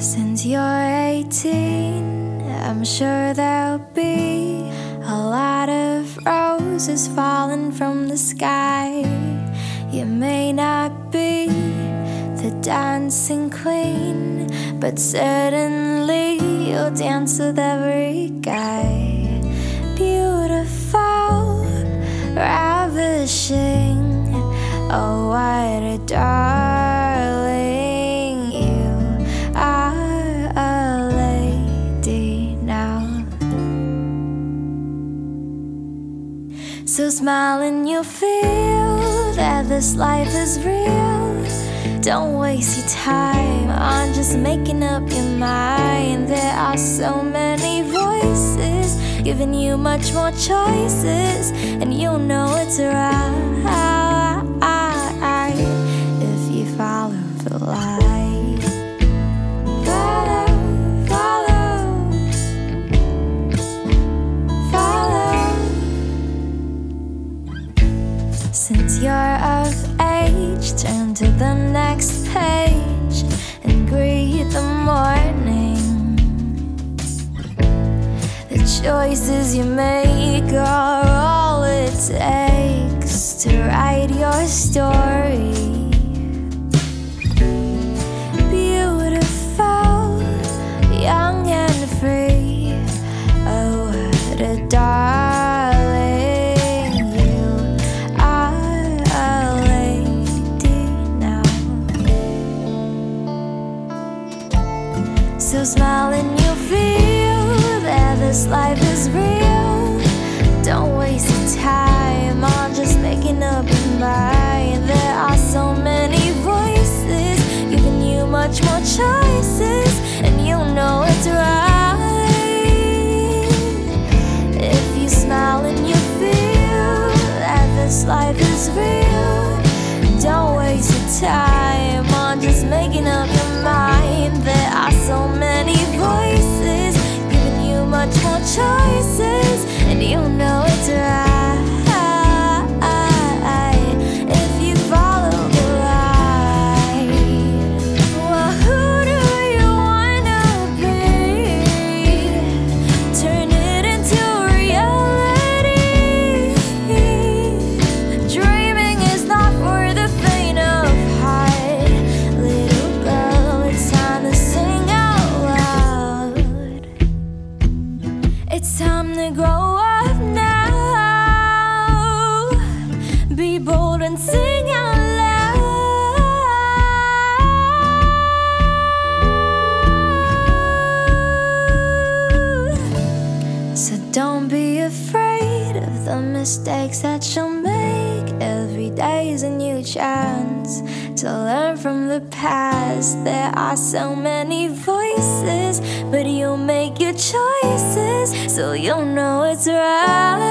Since you're 18, I'm sure there'll be a lot of roses falling from the sky. You may not be the dancing queen, but certainly you'll dance with every guy. So smile and you'll feel that this life is real. Don't waste your time on just making up your mind. There are so many voices giving you much more choices, and you'll know it's right if you follow the light. The next page and greet the morning. The choices you make are all it takes to write your story. Life is real. Don't waste your time on just making up your mind. There are so many voices giving you much more choices, and you know it's right. If you smile and you feel that this life is real, don't waste your time on just making up your mind. There are so many choices, and you know the mistakes that you'll make. Every day is a new chance to learn from the past. There are so many voices, but you'll make your choices so you'll know it's right.